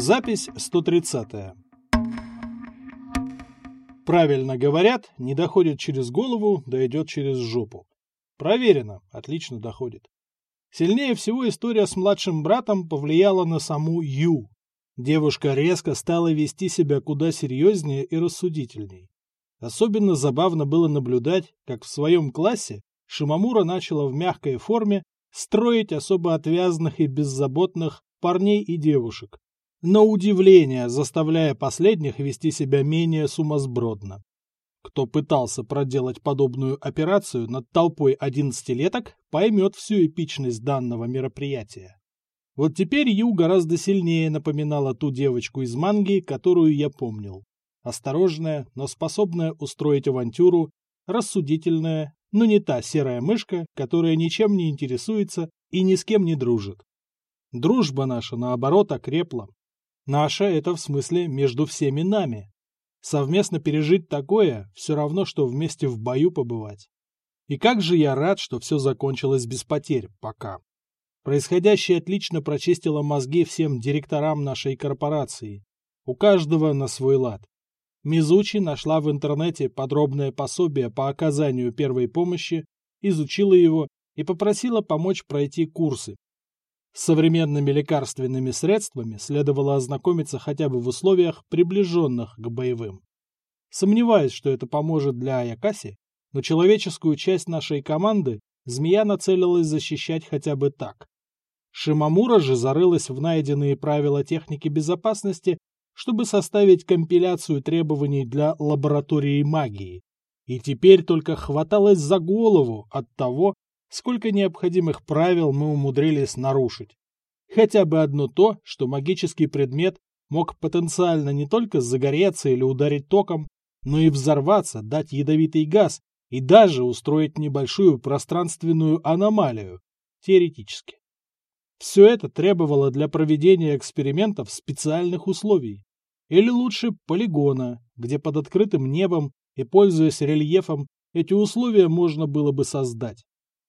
Запись 130. Правильно говорят, не доходит через голову, дойдет через жопу. Проверено, отлично доходит. Сильнее всего история с младшим братом повлияла на саму Ю. Девушка резко стала вести себя куда серьезнее и рассудительней. Особенно забавно было наблюдать, как в своем классе Шимамура начала в мягкой форме строить особо отвязных и беззаботных парней и девушек, на удивление заставляя последних вести себя менее сумасбродно. Кто пытался проделать подобную операцию над толпой одиннадцатилеток, поймет всю эпичность данного мероприятия. Вот теперь Ю гораздо сильнее напоминала ту девочку из манги, которую я помнил. Осторожная, но способная устроить авантюру, рассудительная, но не та серая мышка, которая ничем не интересуется и ни с кем не дружит. Дружба наша, наоборот, окрепла. Наша — это в смысле между всеми нами. Совместно пережить такое — все равно, что вместе в бою побывать. И как же я рад, что все закончилось без потерь пока. Происходящее отлично прочистило мозги всем директорам нашей корпорации. У каждого на свой лад. Мизучи нашла в интернете подробное пособие по оказанию первой помощи, изучила его и попросила помочь пройти курсы. С современными лекарственными средствами следовало ознакомиться хотя бы в условиях, приближенных к боевым. Сомневаюсь, что это поможет для Аякаси, но человеческую часть нашей команды змея нацелилась защищать хотя бы так. Шимамура же зарылась в найденные правила техники безопасности чтобы составить компиляцию требований для лаборатории магии. И теперь только хваталось за голову от того, сколько необходимых правил мы умудрились нарушить. Хотя бы одно то, что магический предмет мог потенциально не только загореться или ударить током, но и взорваться, дать ядовитый газ и даже устроить небольшую пространственную аномалию, теоретически. Все это требовало для проведения экспериментов специальных условий. Или лучше полигона, где под открытым небом и пользуясь рельефом эти условия можно было бы создать.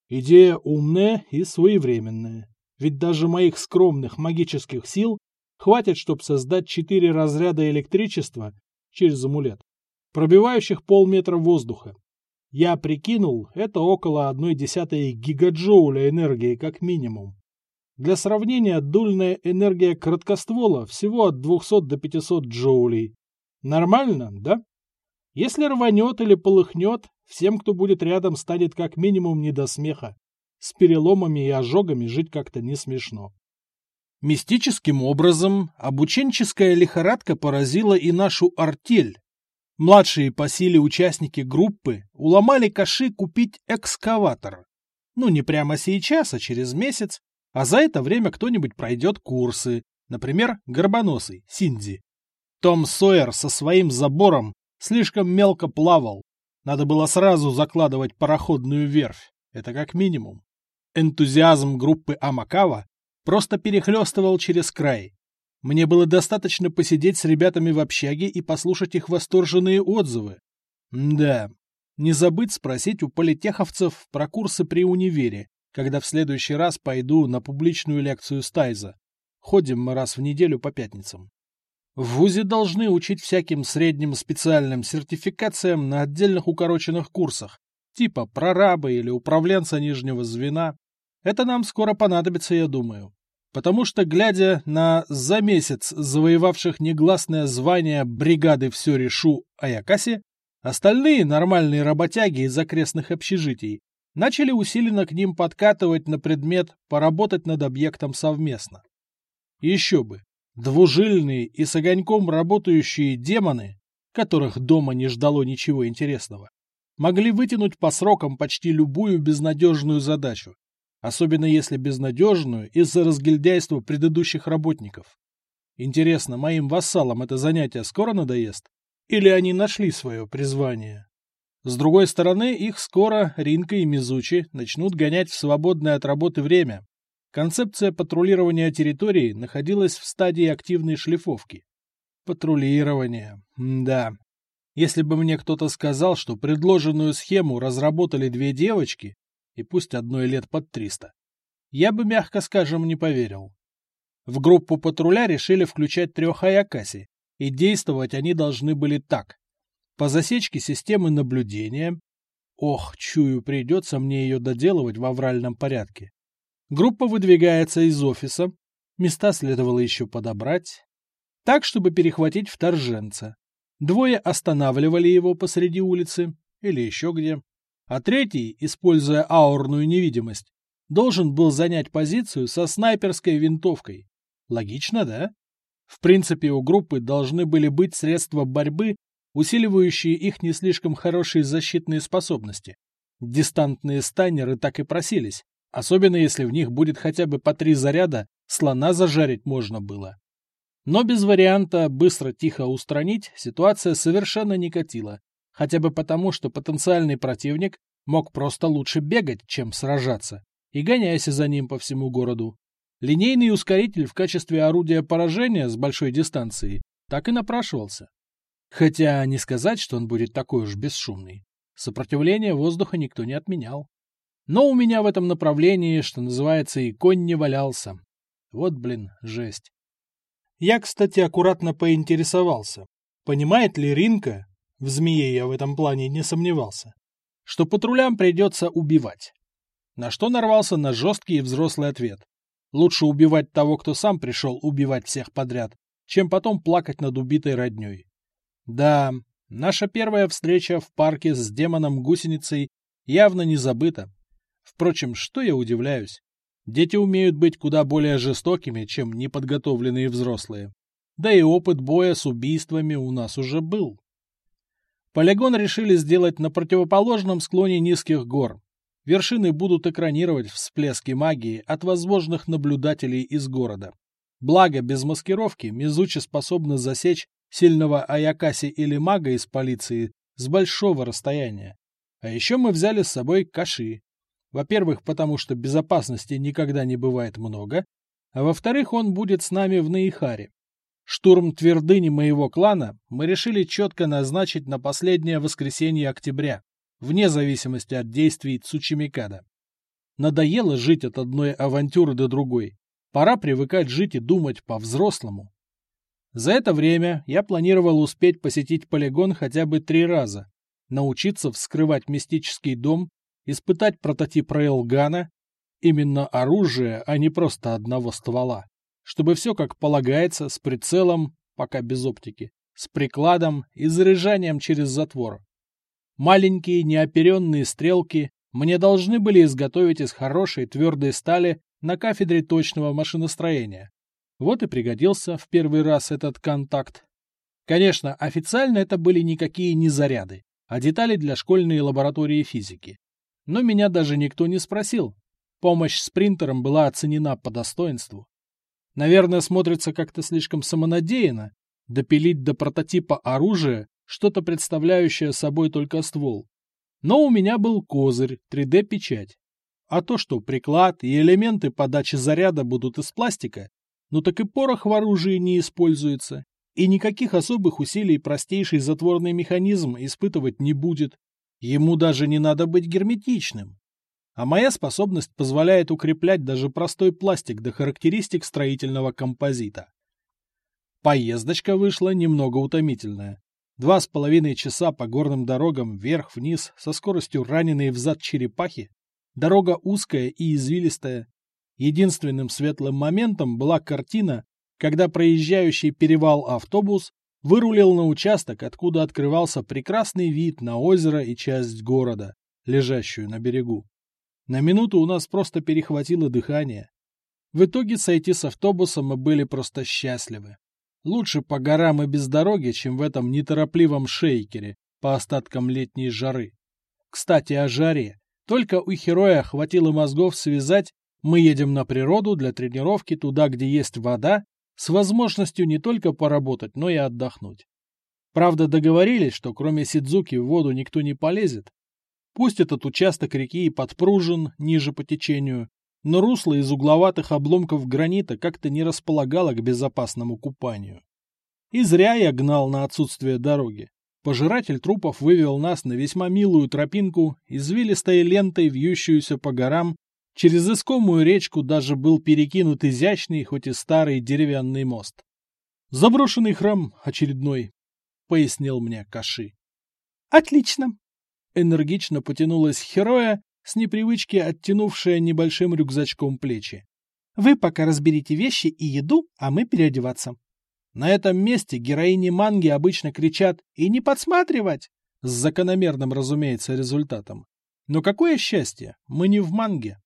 Идея умная и своевременная. Ведь даже моих скромных магических сил хватит, чтобы создать четыре разряда электричества через амулет, пробивающих полметра воздуха. Я прикинул, это около одной десятой гигаджоуля энергии как минимум. Для сравнения, дульная энергия короткоствола всего от 200 до 500 джоулей. Нормально, да? Если рванет или полыхнет, всем, кто будет рядом, станет как минимум не до смеха. С переломами и ожогами жить как-то не смешно. Мистическим образом обученческая лихорадка поразила и нашу артель. Младшие по силе участники группы уломали Каши купить экскаватор. Ну, не прямо сейчас, а через месяц, а за это время кто-нибудь пройдет курсы, например, Горбоносый, Синди. Том Сойер со своим забором слишком мелко плавал. Надо было сразу закладывать пароходную верфь, это как минимум. Энтузиазм группы Амакава просто перехлестывал через край. Мне было достаточно посидеть с ребятами в общаге и послушать их восторженные отзывы. М да, не забыть спросить у политеховцев про курсы при универе, когда в следующий раз пойду на публичную лекцию Стайза. Ходим мы раз в неделю по пятницам. В ВУЗе должны учить всяким средним специальным сертификациям на отдельных укороченных курсах, типа прораба или управленца нижнего звена. Это нам скоро понадобится, я думаю. Потому что, глядя на за месяц завоевавших негласное звание бригады «Все решу» Аякаси, остальные нормальные работяги из окрестных общежитий начали усиленно к ним подкатывать на предмет поработать над объектом совместно. Еще бы, двужильные и с огоньком работающие демоны, которых дома не ждало ничего интересного, могли вытянуть по срокам почти любую безнадежную задачу, особенно если безнадежную из-за разгильдяйства предыдущих работников. Интересно, моим вассалам это занятие скоро надоест? Или они нашли свое призвание? С другой стороны, их скоро Ринка и Мизучи начнут гонять в свободное от работы время. Концепция патрулирования территории находилась в стадии активной шлифовки. Патрулирование. Да. Если бы мне кто-то сказал, что предложенную схему разработали две девочки, и пусть одной лет под триста, я бы, мягко скажем, не поверил. В группу патруля решили включать трех Аякаси, и действовать они должны были так. По засечке системы наблюдения, ох, чую, придется мне ее доделывать в авральном порядке. Группа выдвигается из офиса, места следовало еще подобрать, так, чтобы перехватить вторженца. Двое останавливали его посреди улицы или еще где, а третий, используя аурную невидимость, должен был занять позицию со снайперской винтовкой. Логично, да? В принципе, у группы должны были быть средства борьбы, усиливающие их не слишком хорошие защитные способности. Дистантные станеры так и просились, особенно если в них будет хотя бы по три заряда, слона зажарить можно было. Но без варианта быстро-тихо устранить ситуация совершенно не катила, хотя бы потому, что потенциальный противник мог просто лучше бегать, чем сражаться, и гоняйся за ним по всему городу. Линейный ускоритель в качестве орудия поражения с большой дистанции так и напрашивался. Хотя не сказать, что он будет такой уж бесшумный. Сопротивление воздуха никто не отменял. Но у меня в этом направлении, что называется, и конь не валялся. Вот, блин, жесть. Я, кстати, аккуратно поинтересовался, понимает ли Ринка, в змее я в этом плане не сомневался, что патрулям придется убивать. На что нарвался на жесткий и взрослый ответ. Лучше убивать того, кто сам пришел убивать всех подряд, чем потом плакать над убитой родней. Да, наша первая встреча в парке с демоном-гусеницей явно не забыта. Впрочем, что я удивляюсь? Дети умеют быть куда более жестокими, чем неподготовленные взрослые. Да и опыт боя с убийствами у нас уже был. Полигон решили сделать на противоположном склоне низких гор, вершины будут экранировать всплески магии от возможных наблюдателей из города. Благо, без маскировки Мизучи способна засечь сильного Аякаси или мага из полиции с большого расстояния. А еще мы взяли с собой Каши. Во-первых, потому что безопасности никогда не бывает много, а во-вторых, он будет с нами в Наихаре. Штурм твердыни моего клана мы решили четко назначить на последнее воскресенье октября вне зависимости от действий Цучимикада. Надоело жить от одной авантюры до другой. Пора привыкать жить и думать по-взрослому. За это время я планировал успеть посетить полигон хотя бы три раза, научиться вскрывать мистический дом, испытать прототип рейлгана, именно оружие, а не просто одного ствола, чтобы все как полагается, с прицелом, пока без оптики, с прикладом и заряжанием через затвор. Маленькие неоперенные стрелки мне должны были изготовить из хорошей твердой стали на кафедре точного машиностроения. Вот и пригодился в первый раз этот контакт. Конечно, официально это были никакие не заряды, а детали для школьной лаборатории физики. Но меня даже никто не спросил. Помощь с принтером была оценена по достоинству. Наверное, смотрится как-то слишком самонадеянно допилить до прототипа оружия что-то представляющее собой только ствол. Но у меня был козырь, 3D-печать. А то, что приклад и элементы подачи заряда будут из пластика, ну так и порох в оружии не используется, и никаких особых усилий простейший затворный механизм испытывать не будет. Ему даже не надо быть герметичным. А моя способность позволяет укреплять даже простой пластик до характеристик строительного композита. Поездочка вышла немного утомительная. Два с половиной часа по горным дорогам вверх-вниз со скоростью раненой взад черепахи. Дорога узкая и извилистая. Единственным светлым моментом была картина, когда проезжающий перевал автобус вырулил на участок, откуда открывался прекрасный вид на озеро и часть города, лежащую на берегу. На минуту у нас просто перехватило дыхание. В итоге сойти с автобуса мы были просто счастливы. Лучше по горам и без дороги, чем в этом неторопливом шейкере по остаткам летней жары. Кстати, о жаре. Только у Хероя хватило мозгов связать «Мы едем на природу для тренировки туда, где есть вода», с возможностью не только поработать, но и отдохнуть. Правда, договорились, что кроме Сидзуки в воду никто не полезет. Пусть этот участок реки и подпружен ниже по течению, но русло из угловатых обломков гранита как-то не располагало к безопасному купанию. И зря я гнал на отсутствие дороги. Пожиратель трупов вывел нас на весьма милую тропинку, извилистой лентой, вьющуюся по горам, Через искомую речку даже был перекинут изящный, хоть и старый деревянный мост. «Заброшенный храм очередной», — пояснил мне Каши. «Отлично!» — энергично потянулась Хероя, с непривычки оттянувшая небольшим рюкзачком плечи. «Вы пока разберите вещи и еду, а мы переодеваться». На этом месте героини манги обычно кричат «и не подсматривать!» с закономерным, разумеется, результатом. Но какое счастье, мы не в манге.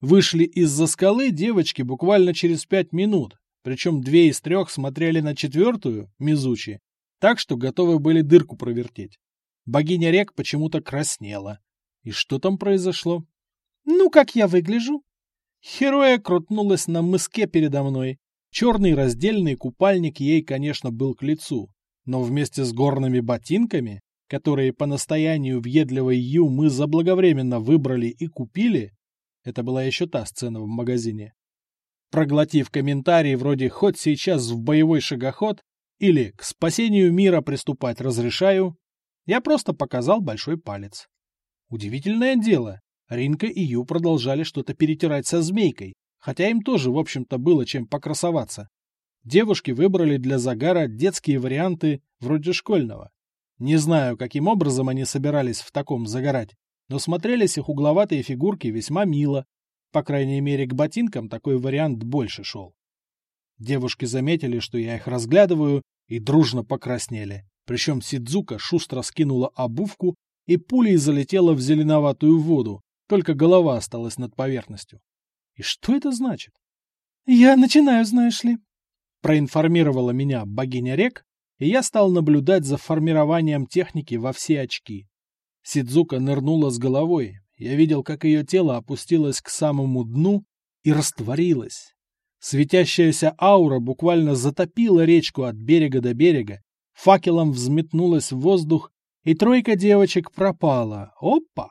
Вышли из-за скалы девочки буквально через пять минут, причем две из трех смотрели на четвертую, Мизучи, так что готовы были дырку провертеть. Богиня рек почему-то краснела. И что там произошло? «Ну, как я выгляжу?» Хероя крутнулась на мыске передо мной. Черный раздельный купальник ей, конечно, был к лицу, но вместе с горными ботинками, которые по настоянию въедливой Ю мы заблаговременно выбрали и купили, это была еще та сцена в магазине. Проглотив комментарии вроде «хоть сейчас в боевой шагоход» или «к спасению мира приступать разрешаю», я просто показал большой палец. Удивительное дело, Ринка и Ю продолжали что-то перетирать со змейкой, хотя им тоже, в общем-то, было чем покрасоваться. Девушки выбрали для загара детские варианты вроде школьного. Не знаю, каким образом они собирались в таком загорать, но смотрелись их угловатые фигурки весьма мило. По крайней мере, к ботинкам такой вариант больше шел. Девушки заметили, что я их разглядываю, и дружно покраснели. Причем Сидзука шустро скинула обувку и пулей залетела в зеленоватую воду, только голова осталась над поверхностью. И что это значит? «Я начинаю, знаешь ли», — проинформировала меня богиня рек, и я стал наблюдать за формированием техники во все очки. Сидзука нырнула с головой. Я видел, как ее тело опустилось к самому дну и растворилось. Светящаяся аура буквально затопила речку от берега до берега, факелом взметнулась в воздух, и тройка девочек пропала. Опа!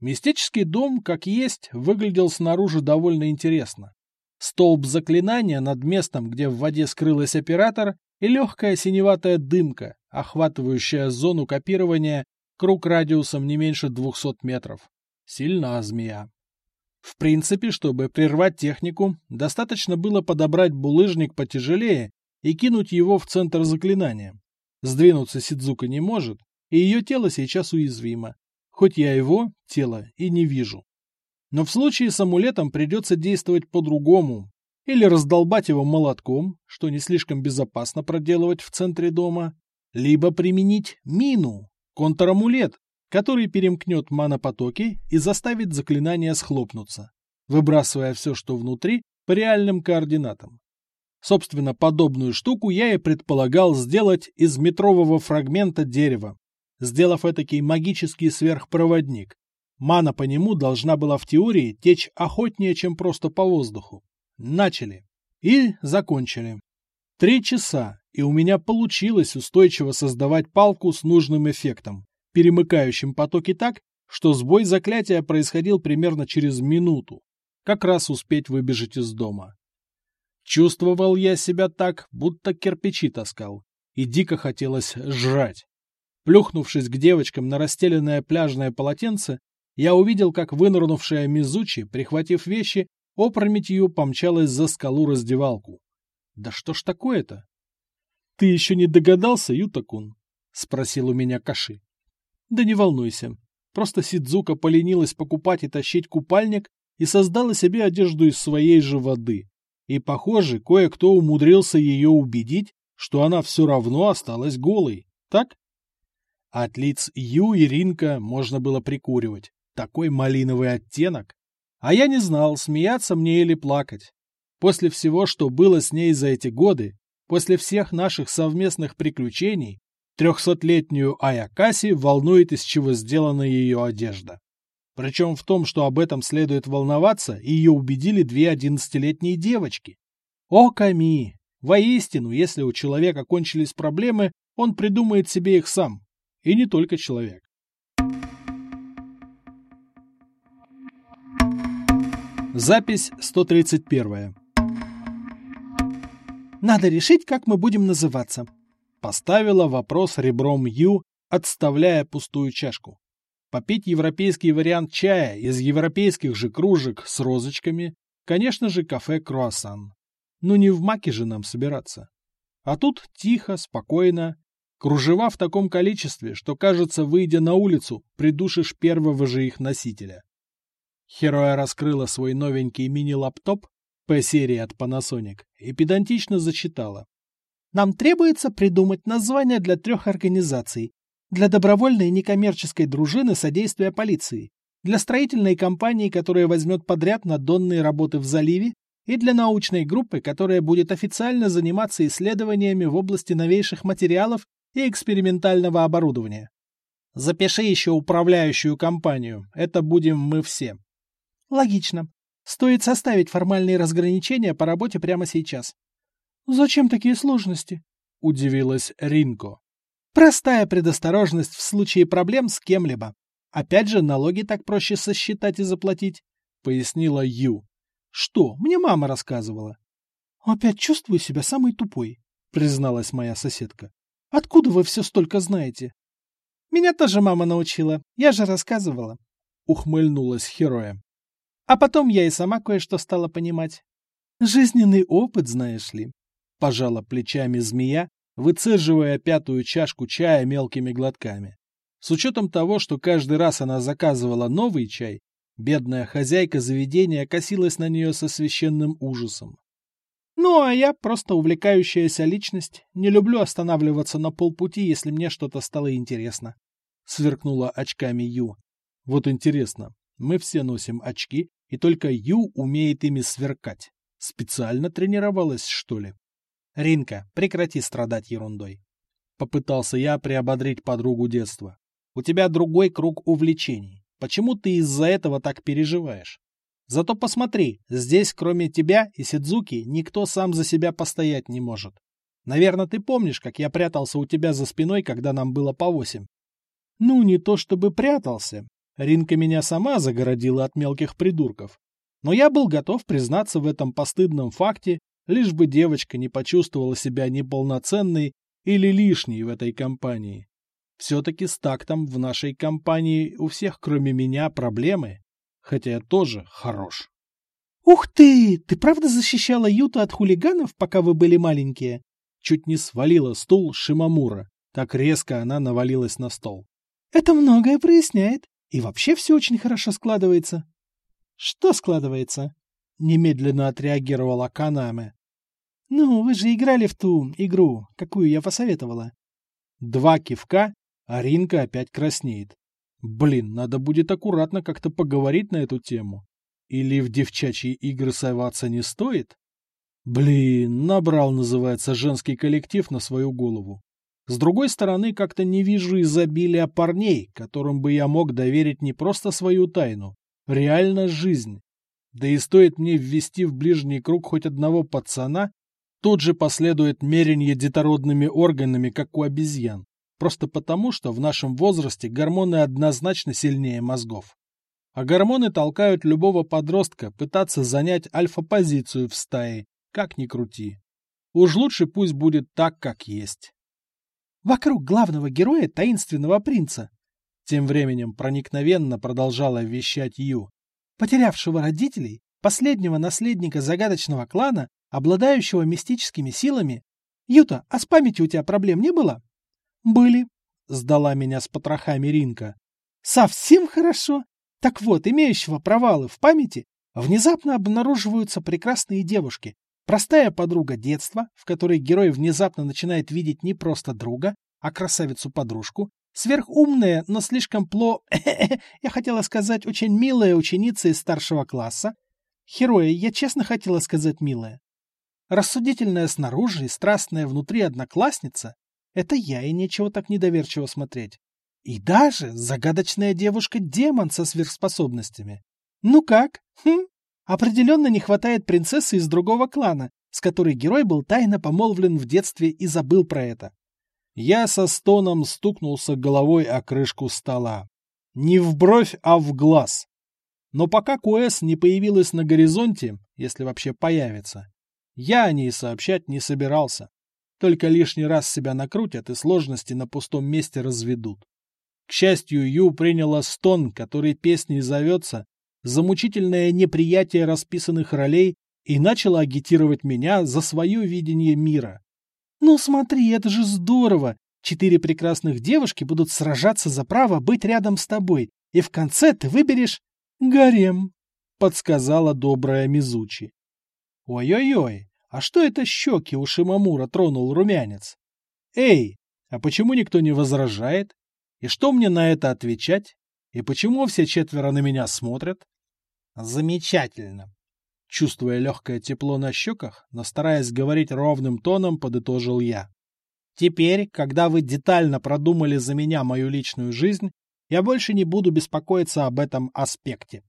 Мистический дом, как есть, выглядел снаружи довольно интересно. Столб заклинания над местом, где в воде скрылась оператор, и легкая синеватая дымка, охватывающая зону копирования Круг радиусом не меньше 200 метров. Сильна змея. В принципе, чтобы прервать технику, достаточно было подобрать булыжник потяжелее и кинуть его в центр заклинания. Сдвинуться Сидзука не может, и ее тело сейчас уязвимо, хоть я его, тело, и не вижу. Но в случае с амулетом придется действовать по-другому, или раздолбать его молотком, что не слишком безопасно проделывать в центре дома, либо применить мину, Контрамулет, который перемкнет манопотоки и заставит заклинание схлопнуться, выбрасывая все, что внутри, по реальным координатам. Собственно, подобную штуку я и предполагал сделать из метрового фрагмента дерева, сделав этакий магический сверхпроводник. Мана по нему должна была в теории течь охотнее, чем просто по воздуху. Начали. И закончили. Три часа, и у меня получилось устойчиво создавать палку с нужным эффектом, перемыкающим потоки так, что сбой заклятия происходил примерно через минуту. Как раз успеть выбежать из дома. Чувствовал я себя так, будто кирпичи таскал, и дико хотелось жрать. Плюхнувшись к девочкам на расстеленное пляжное полотенце, я увидел, как вынырнувшая Мизучи, прихватив вещи, опрометью помчалась за скалу-раздевалку. Да что ж такое-то? Ты еще не догадался, Ютакун? Спросил у меня Каши. Да не волнуйся. Просто Сидзука поленилась покупать и тащить купальник и создала себе одежду из своей же воды. И, похоже, кое-кто умудрился ее убедить, что она все равно осталась голой. Так? От лиц Ю и Ринка можно было прикуривать. Такой малиновый оттенок. А я не знал, смеяться мне или плакать. После всего, что было с ней за эти годы, после всех наших совместных приключений, трехсотлетнюю Аякаси волнует, из чего сделана ее одежда. Причем в том, что об этом следует волноваться, ее убедили две одиннадцатилетние девочки. О, Ками! Воистину, если у человека кончились проблемы, он придумает себе их сам. И не только человек. Запись 131. Надо решить, как мы будем называться. Поставила вопрос ребром Ю, отставляя пустую чашку. попить европейский вариант чая из европейских же кружек с розочками, конечно же, кафе «Круассан». Ну не в маке же нам собираться. А тут тихо, спокойно, кружева в таком количестве, что, кажется, выйдя на улицу, придушишь первого же их носителя. Хероя раскрыла свой новенький мини-лаптоп P-серии от Panasonic и педантично зачитала. Нам требуется придумать название для трех организаций. Для добровольной некоммерческой дружины содействия полиции, для строительной компании, которая возьмет подряд на донные работы в заливе, и для научной группы, которая будет официально заниматься исследованиями в области новейших материалов и экспериментального оборудования. Запиши еще управляющую компанию, это будем мы все. Логично. Стоит составить формальные разграничения по работе прямо сейчас. «Зачем такие сложности?» — удивилась Ринко. «Простая предосторожность в случае проблем с кем-либо. Опять же, налоги так проще сосчитать и заплатить», — пояснила Ю. «Что? Мне мама рассказывала». «Опять чувствую себя самой тупой», — призналась моя соседка. «Откуда вы все столько знаете?» «Меня тоже мама научила, я же рассказывала», — ухмыльнулась Хероя. «А потом я и сама кое-что стала понимать. Жизненный опыт, знаешь ли. Пожала плечами змея, выцеживая пятую чашку чая мелкими глотками. С учетом того, что каждый раз она заказывала новый чай, бедная хозяйка заведения косилась на нее со священным ужасом. Ну, а я просто увлекающаяся личность, не люблю останавливаться на полпути, если мне что-то стало интересно. Сверкнула очками Ю. Вот интересно, мы все носим очки, и только Ю умеет ими сверкать. Специально тренировалась, что ли? Ринка, прекрати страдать ерундой. Попытался я приободрить подругу детства. У тебя другой круг увлечений. Почему ты из-за этого так переживаешь? Зато посмотри, здесь кроме тебя и Сидзуки никто сам за себя постоять не может. Наверное, ты помнишь, как я прятался у тебя за спиной, когда нам было по восемь? Ну, не то чтобы прятался. Ринка меня сама загородила от мелких придурков. Но я был готов признаться в этом постыдном факте лишь бы девочка не почувствовала себя неполноценной или лишней в этой компании. Все-таки с тактом в нашей компании у всех, кроме меня, проблемы, хотя я тоже хорош. «Ух ты! Ты правда защищала Юту от хулиганов, пока вы были маленькие?» Чуть не свалила стул Шимамура. Так резко она навалилась на стол. «Это многое проясняет. И вообще все очень хорошо складывается». «Что складывается?» Немедленно отреагировала Канаме. «Ну, вы же играли в ту игру, какую я посоветовала». Два кивка, а Ринка опять краснеет. Блин, надо будет аккуратно как-то поговорить на эту тему. Или в девчачьи игры соваться не стоит? Блин, набрал, называется, женский коллектив на свою голову. С другой стороны, как-то не вижу изобилия парней, которым бы я мог доверить не просто свою тайну, реально жизнь. Да и стоит мне ввести в ближний круг хоть одного пацана, тут же последует меренье детородными органами, как у обезьян. Просто потому, что в нашем возрасте гормоны однозначно сильнее мозгов. А гормоны толкают любого подростка пытаться занять альфа-позицию в стае, как ни крути. Уж лучше пусть будет так, как есть. Вокруг главного героя таинственного принца. Тем временем проникновенно продолжала вещать Ю потерявшего родителей, последнего наследника загадочного клана, обладающего мистическими силами. Юта, а с памятью у тебя проблем не было? Были, сдала меня с потрохами Ринка. Совсем хорошо. Так вот, имеющего провалы в памяти, внезапно обнаруживаются прекрасные девушки. Простая подруга детства, в которой герой внезапно начинает видеть не просто друга, а красавицу-подружку, Сверхумная, но слишком пло... я хотела сказать, очень милая ученица из старшего класса. Хероя, я честно хотела сказать милая. Рассудительная снаружи и страстная внутри одноклассница — это я, и нечего так недоверчиво смотреть. И даже загадочная девушка-демон со сверхспособностями. Ну как? Хм? Определенно не хватает принцессы из другого клана, с которой герой был тайно помолвлен в детстве и забыл про это. Я со стоном стукнулся головой о крышку стола. Не в бровь, а в глаз. Но пока КУЭС не появилась на горизонте, если вообще появится, я о ней сообщать не собирался. Только лишний раз себя накрутят и сложности на пустом месте разведут. К счастью, Ю приняла стон, который песней зовется, за мучительное неприятие расписанных ролей и начала агитировать меня за свое видение мира. «Ну смотри, это же здорово! Четыре прекрасных девушки будут сражаться за право быть рядом с тобой, и в конце ты выберешь гарем», — подсказала добрая Мизучи. «Ой-ой-ой, а что это щеки у Шимамура тронул румянец? Эй, а почему никто не возражает? И что мне на это отвечать? И почему все четверо на меня смотрят? Замечательно. Чувствуя легкое тепло на щеках, но стараясь говорить ровным тоном, подытожил я. Теперь, когда вы детально продумали за меня мою личную жизнь, я больше не буду беспокоиться об этом аспекте.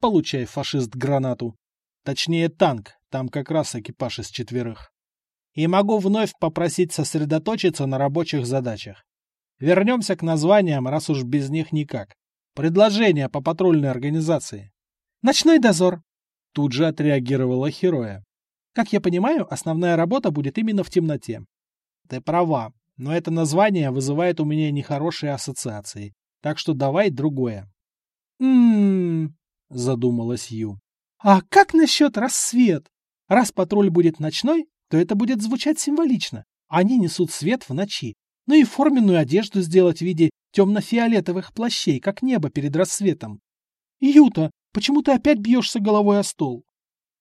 Получай, фашист, гранату. Точнее, танк, там как раз экипаж из четверых. И могу вновь попросить сосредоточиться на рабочих задачах. Вернемся к названиям, раз уж без них никак. Предложение по патрульной организации. «Ночной дозор», — тут же отреагировала Хероя. «Как я понимаю, основная работа будет именно в темноте». «Ты права, но это название вызывает у меня нехорошие ассоциации, так что давай другое». «М-м-м», задумалась Ю. «А как насчет рассвет? Раз патруль будет ночной, то это будет звучать символично. Они несут свет в ночи. Ну и форменную одежду сделать в виде темно-фиолетовых плащей, как небо перед рассветом. Юта, почему ты опять бьешься головой о стол?